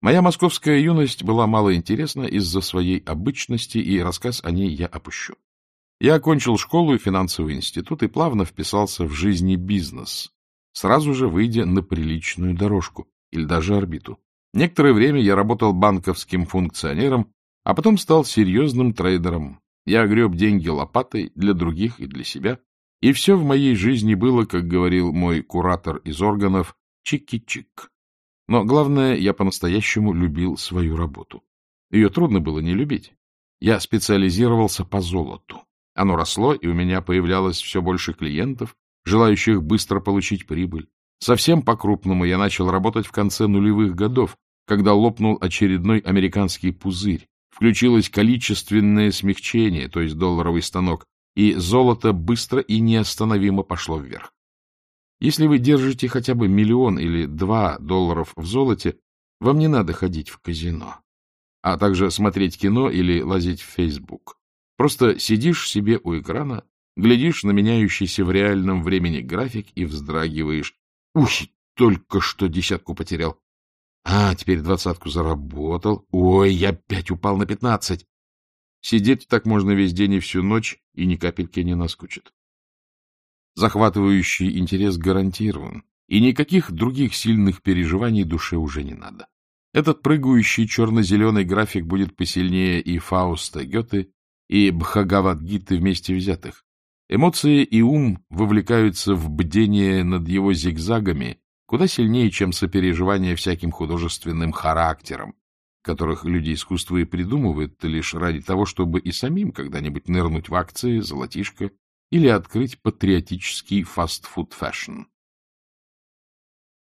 Моя московская юность была мало интересна из-за своей обычности, и рассказ о ней я опущу. Я окончил школу и финансовый институт и плавно вписался в жизни бизнес, сразу же выйдя на приличную дорожку или даже орбиту. Некоторое время я работал банковским функционером, а потом стал серьезным трейдером. Я греб деньги лопатой для других и для себя, и все в моей жизни было, как говорил мой куратор из органов, чики-чик. Но главное, я по-настоящему любил свою работу. Ее трудно было не любить. Я специализировался по золоту. Оно росло, и у меня появлялось все больше клиентов, желающих быстро получить прибыль. Совсем по-крупному я начал работать в конце нулевых годов, когда лопнул очередной американский пузырь, включилось количественное смягчение, то есть долларовый станок, и золото быстро и неостановимо пошло вверх. Если вы держите хотя бы миллион или два долларов в золоте, вам не надо ходить в казино, а также смотреть кино или лазить в Facebook. Просто сидишь себе у экрана, глядишь на меняющийся в реальном времени график и вздрагиваешь. Ух, только что десятку потерял. А, теперь двадцатку заработал. Ой, я опять упал на пятнадцать. Сидеть так можно весь день и всю ночь, и ни капельки не наскучит. Захватывающий интерес гарантирован, и никаких других сильных переживаний душе уже не надо. Этот прыгающий черно-зеленый график будет посильнее и Фауста Гёте, и Бхагавадгиты вместе взятых. Эмоции и ум вовлекаются в бдение над его зигзагами куда сильнее, чем сопереживание всяким художественным характером, которых люди искусства и придумывают лишь ради того, чтобы и самим когда-нибудь нырнуть в акции, золотишко или открыть патриотический фастфуд-fashion.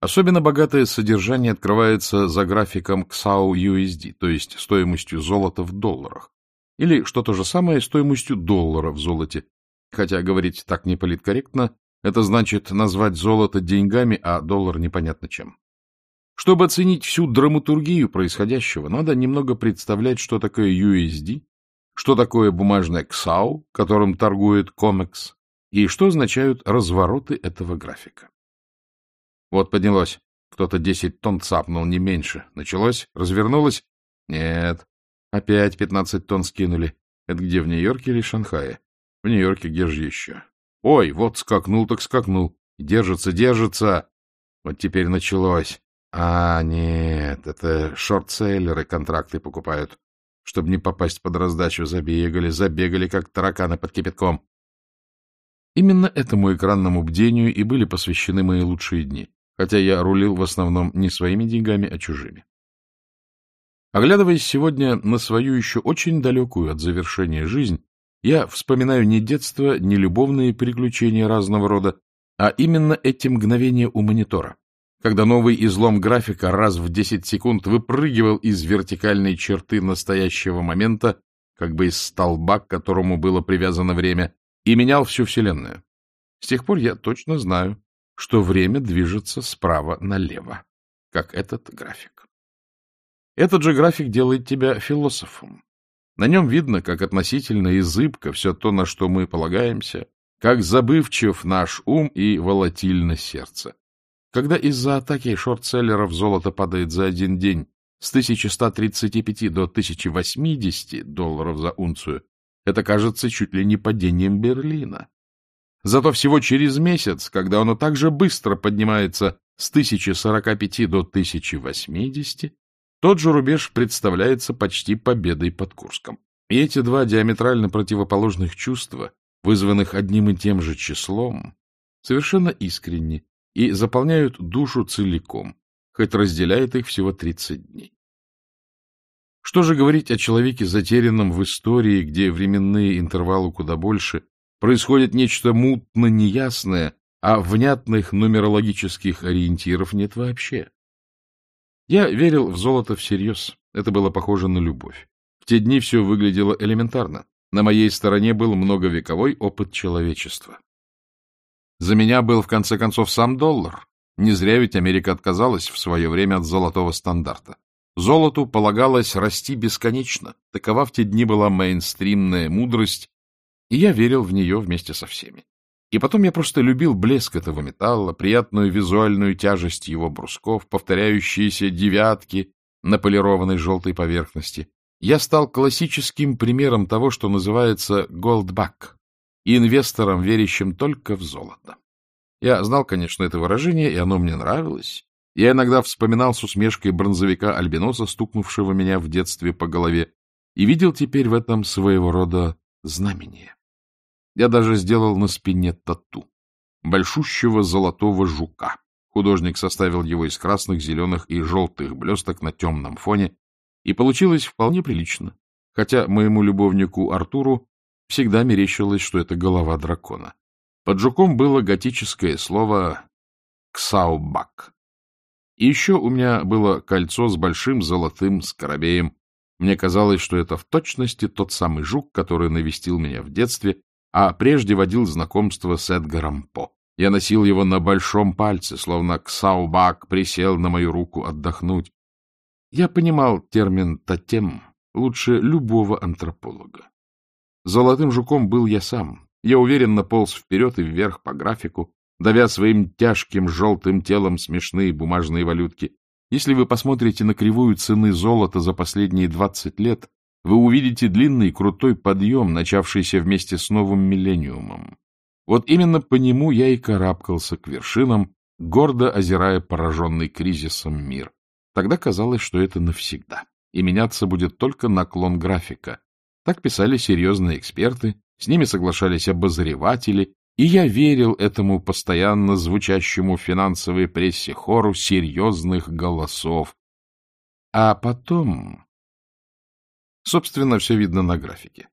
Особенно богатое содержание открывается за графиком XAU USD, то есть стоимостью золота в долларах, или, что то же самое, стоимостью доллара в золоте, хотя говорить так не политкорректно, это значит назвать золото деньгами, а доллар непонятно чем. Чтобы оценить всю драматургию происходящего, надо немного представлять, что такое USD, что такое бумажная XAU, которым торгует COMEX, и что означают развороты этого графика. Вот поднялось. Кто-то 10 тонн цапнул, не меньше. Началось? Развернулось? Нет. Опять 15 тонн скинули. Это где, в Нью-Йорке или Шанхае? В Нью-Йорке где же еще? Ой, вот скакнул так скакнул. Держится, держится. Вот теперь началось. А, нет, это шорт-селлеры контракты покупают чтобы не попасть под раздачу, забегали, забегали, как тараканы под кипятком. Именно этому экранному бдению и были посвящены мои лучшие дни, хотя я рулил в основном не своими деньгами, а чужими. Оглядываясь сегодня на свою еще очень далекую от завершения жизнь, я вспоминаю не детство, не любовные приключения разного рода, а именно эти мгновения у монитора, когда новый излом графика раз в 10 секунд выпрыгивал из вертикальной черты настоящего момента, как бы из столба, к которому было привязано время, и менял всю Вселенную. С тех пор я точно знаю, что время движется справа налево, как этот график. Этот же график делает тебя философом. На нем видно, как относительно и зыбко все то, на что мы полагаемся, как забывчив наш ум и волатильно сердце. Когда из-за атаки шортселлеров золото падает за один день с 1135 до 1080 долларов за унцию, это кажется чуть ли не падением Берлина. Зато всего через месяц, когда оно так же быстро поднимается с 1045 до 1080, тот же рубеж представляется почти победой под Курском. И эти два диаметрально противоположных чувства, вызванных одним и тем же числом, совершенно искренне и заполняют душу целиком, хоть разделяет их всего 30 дней. Что же говорить о человеке, затерянном в истории, где временные интервалы куда больше, происходит нечто мутно неясное, а внятных нумерологических ориентиров нет вообще? Я верил в золото всерьез, это было похоже на любовь. В те дни все выглядело элементарно. На моей стороне был многовековой опыт человечества. За меня был, в конце концов, сам доллар. Не зря ведь Америка отказалась в свое время от золотого стандарта. Золоту полагалось расти бесконечно. Такова в те дни была мейнстримная мудрость, и я верил в нее вместе со всеми. И потом я просто любил блеск этого металла, приятную визуальную тяжесть его брусков, повторяющиеся девятки на полированной желтой поверхности, я стал классическим примером того, что называется «голдбак» — инвестором, верящим только в золото. Я знал, конечно, это выражение, и оно мне нравилось. Я иногда вспоминал с усмешкой бронзовика Альбиноса, стукнувшего меня в детстве по голове, и видел теперь в этом своего рода знамение. Я даже сделал на спине тату — большущего золотого жука. Художник составил его из красных, зеленых и желтых блесток на темном фоне, и получилось вполне прилично, хотя моему любовнику Артуру всегда мерещилось, что это голова дракона. Под жуком было готическое слово «ксаубак». И еще у меня было кольцо с большим золотым скоробеем. Мне казалось, что это в точности тот самый жук, который навестил меня в детстве, а прежде водил знакомство с Эдгаром По. Я носил его на большом пальце, словно Ксаубак присел на мою руку отдохнуть. Я понимал термин «тотем» лучше любого антрополога. Золотым жуком был я сам. Я уверенно полз вперед и вверх по графику, давя своим тяжким желтым телом смешные бумажные валютки. Если вы посмотрите на кривую цены золота за последние двадцать лет, вы увидите длинный крутой подъем, начавшийся вместе с новым миллениумом. Вот именно по нему я и карабкался к вершинам, гордо озирая пораженный кризисом мир. Тогда казалось, что это навсегда, и меняться будет только наклон графика. Так писали серьезные эксперты, с ними соглашались обозреватели, и я верил этому постоянно звучащему в финансовой прессе хору серьезных голосов. А потом... Собственно, все видно на графике.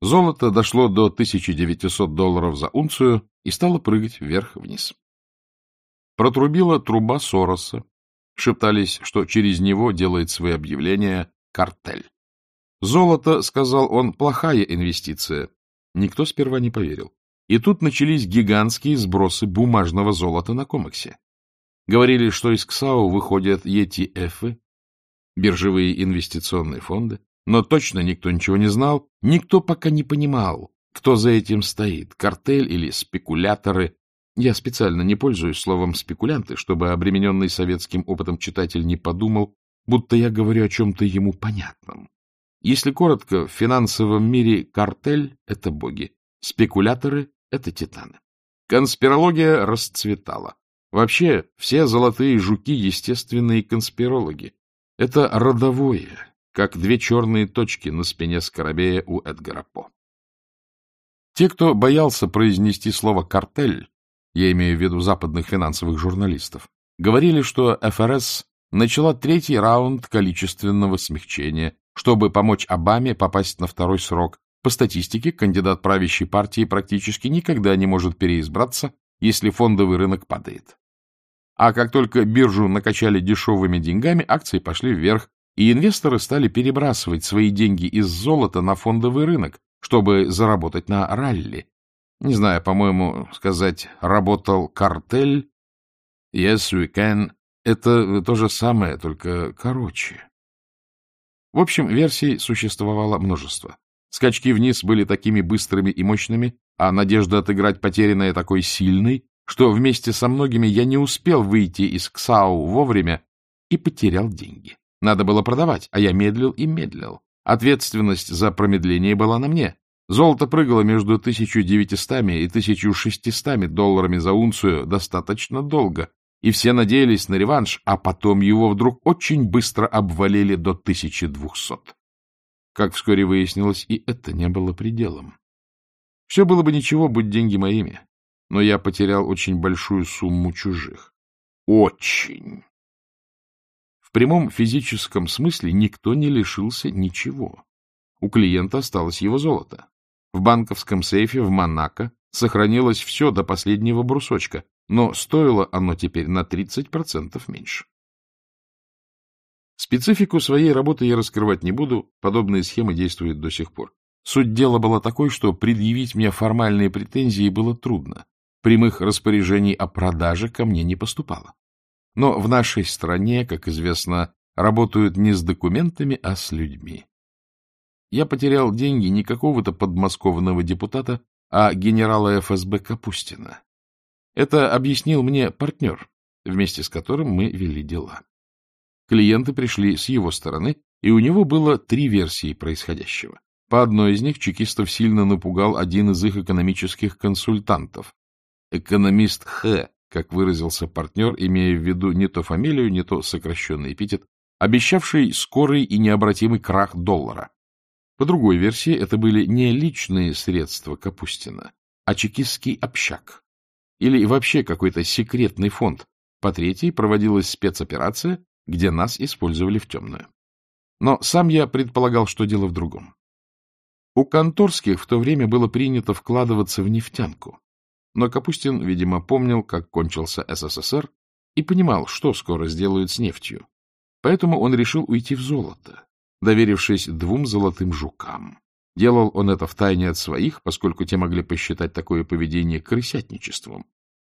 Золото дошло до 1900 долларов за унцию и стало прыгать вверх-вниз. Протрубила труба Сороса. Шептались, что через него делает свои объявления картель. Золото, сказал он, плохая инвестиция. Никто сперва не поверил. И тут начались гигантские сбросы бумажного золота на комиксе. Говорили, что из КСАУ выходят ETF, биржевые инвестиционные фонды, но точно никто ничего не знал, никто пока не понимал, кто за этим стоит, картель или спекуляторы. Я специально не пользуюсь словом «спекулянты», чтобы обремененный советским опытом читатель не подумал, будто я говорю о чем-то ему понятном. Если коротко, в финансовом мире картель — это боги, спекуляторы — это титаны. Конспирология расцветала. Вообще, все золотые жуки — естественные конспирологи. Это родовое, как две черные точки на спине скоробея у Эдгара По. Те, кто боялся произнести слово «картель», я имею в виду западных финансовых журналистов, говорили, что ФРС начала третий раунд количественного смягчения, чтобы помочь Обаме попасть на второй срок. По статистике, кандидат правящей партии практически никогда не может переизбраться, если фондовый рынок падает. А как только биржу накачали дешевыми деньгами, акции пошли вверх, и инвесторы стали перебрасывать свои деньги из золота на фондовый рынок, чтобы заработать на ралли. Не знаю, по-моему, сказать «работал картель», «yes, we can» — это то же самое, только короче. В общем, версий существовало множество. Скачки вниз были такими быстрыми и мощными, а надежда отыграть потерянное такой сильной, что вместе со многими я не успел выйти из КСАУ вовремя и потерял деньги. Надо было продавать, а я медлил и медлил. Ответственность за промедление была на мне. Золото прыгало между 1900 и 1600 долларами за унцию достаточно долго, и все надеялись на реванш, а потом его вдруг очень быстро обвалили до 1200. Как вскоре выяснилось, и это не было пределом. Все было бы ничего, будь деньги моими, но я потерял очень большую сумму чужих. Очень. В прямом физическом смысле никто не лишился ничего. У клиента осталось его золото. В банковском сейфе в Монако сохранилось все до последнего брусочка, но стоило оно теперь на 30% меньше. Специфику своей работы я раскрывать не буду, подобные схемы действуют до сих пор. Суть дела была такой, что предъявить мне формальные претензии было трудно. Прямых распоряжений о продаже ко мне не поступало. Но в нашей стране, как известно, работают не с документами, а с людьми. Я потерял деньги не какого-то подмосковного депутата, а генерала ФСБ Капустина. Это объяснил мне партнер, вместе с которым мы вели дела. Клиенты пришли с его стороны, и у него было три версии происходящего. По одной из них чекистов сильно напугал один из их экономических консультантов. Экономист Х, как выразился партнер, имея в виду не то фамилию, не то сокращенный эпитет, обещавший скорый и необратимый крах доллара. По другой версии, это были не личные средства Капустина, а чекистский общак. Или вообще какой-то секретный фонд. По третьей проводилась спецоперация, где нас использовали в темную. Но сам я предполагал, что дело в другом. У конторских в то время было принято вкладываться в нефтянку. Но Капустин, видимо, помнил, как кончился СССР, и понимал, что скоро сделают с нефтью. Поэтому он решил уйти в золото, доверившись двум золотым жукам. Делал он это втайне от своих, поскольку те могли посчитать такое поведение крысятничеством.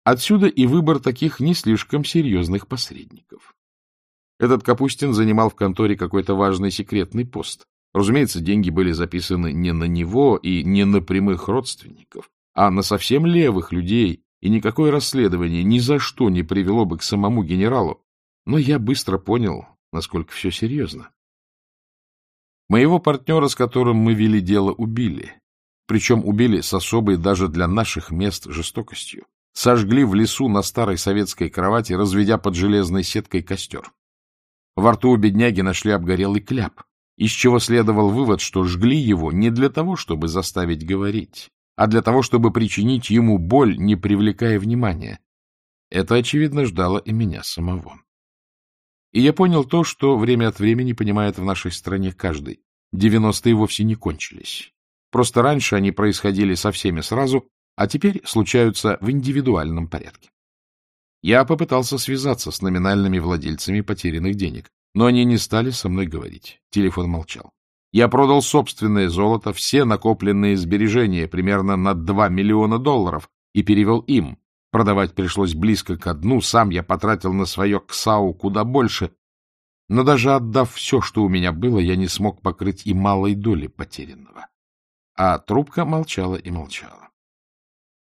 Отсюда и выбор таких не слишком серьезных посредников. Этот Капустин занимал в конторе какой-то важный секретный пост. Разумеется, деньги были записаны не на него и не на прямых родственников, а на совсем левых людей, и никакое расследование ни за что не привело бы к самому генералу. Но я быстро понял, насколько все серьезно. Моего партнера, с которым мы вели дело, убили. Причем убили с особой даже для наших мест жестокостью. Сожгли в лесу на старой советской кровати, разведя под железной сеткой костер. Во рту у бедняги нашли обгорелый кляп, из чего следовал вывод, что жгли его не для того, чтобы заставить говорить, а для того, чтобы причинить ему боль, не привлекая внимания. Это, очевидно, ждало и меня самого. И я понял то, что время от времени понимает в нашей стране каждый. Девяностые вовсе не кончились. Просто раньше они происходили со всеми сразу, а теперь случаются в индивидуальном порядке. Я попытался связаться с номинальными владельцами потерянных денег, но они не стали со мной говорить. Телефон молчал. Я продал собственное золото, все накопленные сбережения, примерно на 2 миллиона долларов, и перевел им. Продавать пришлось близко к дну, сам я потратил на свое КСАУ куда больше. Но даже отдав все, что у меня было, я не смог покрыть и малой доли потерянного. А трубка молчала и молчала.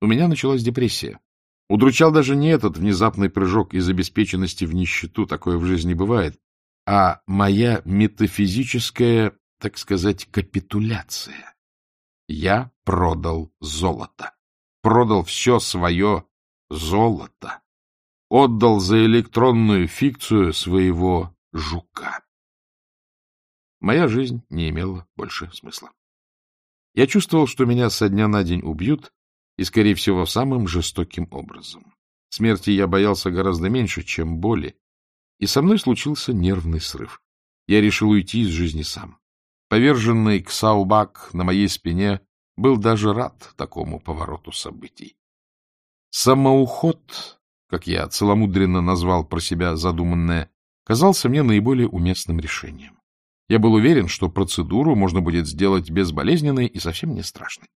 У меня началась депрессия. Удручал даже не этот внезапный прыжок из обеспеченности в нищету, такое в жизни бывает, а моя метафизическая, так сказать, капитуляция. Я продал золото. Продал все свое золото. Отдал за электронную фикцию своего жука. Моя жизнь не имела больше смысла. Я чувствовал, что меня со дня на день убьют, и, скорее всего, самым жестоким образом. Смерти я боялся гораздо меньше, чем боли, и со мной случился нервный срыв. Я решил уйти из жизни сам. Поверженный Ксаубак на моей спине был даже рад такому повороту событий. Самоуход, как я целомудренно назвал про себя задуманное, казался мне наиболее уместным решением. Я был уверен, что процедуру можно будет сделать безболезненной и совсем не страшной.